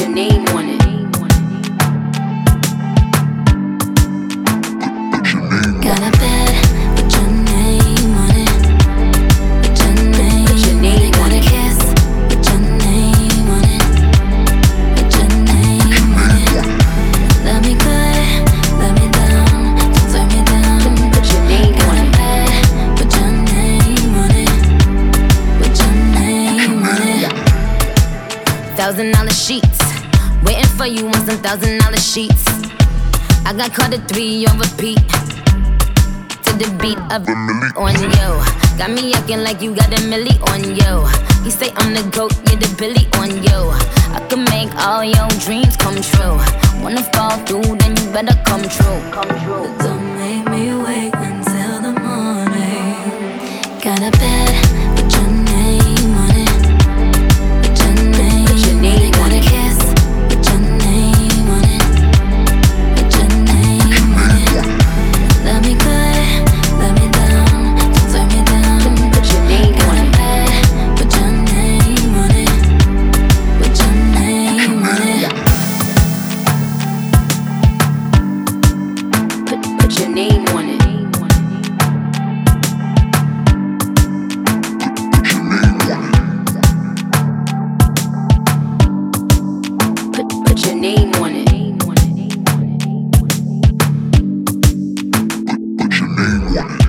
your name on it. Your name on it. Your name, your name your name on it. Your name on it. Put your name your name on it. Your name on it. Thousand dollar sheets Waiting for you on some thousand dollar sheets. I got caught at three on repeat. To the beat of the milli on you. Got me acting like you got a milli on you. You say I'm the goat, you're the billy on you. I can make all your dreams come true. Wanna fall through, then you better come true. Come true. Don't make me wait until the morning. Got a bad put your name on it. Put, put your name on it. Put your name on it.